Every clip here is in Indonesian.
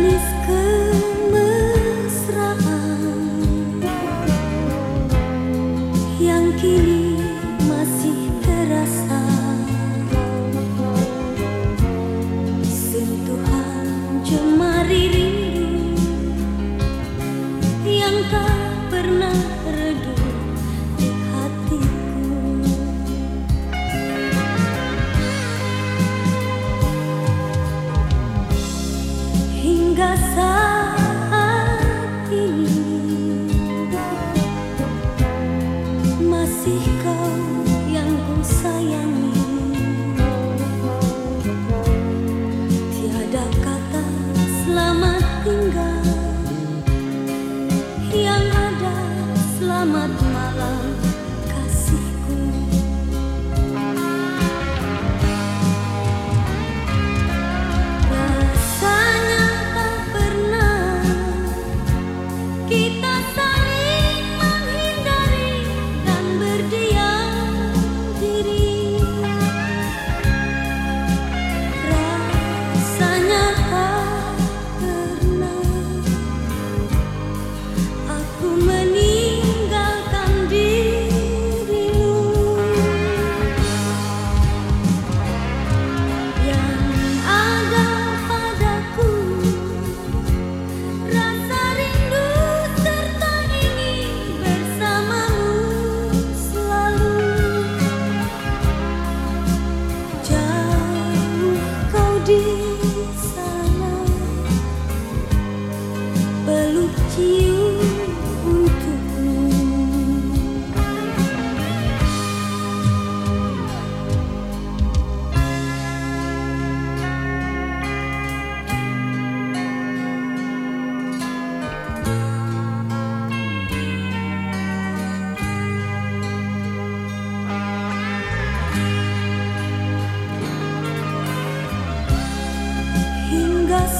に救う hingga saat ini. Masih kau yang ku sayangi. Tiada kata selamat tinggal yang ada selamat malam.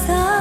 啊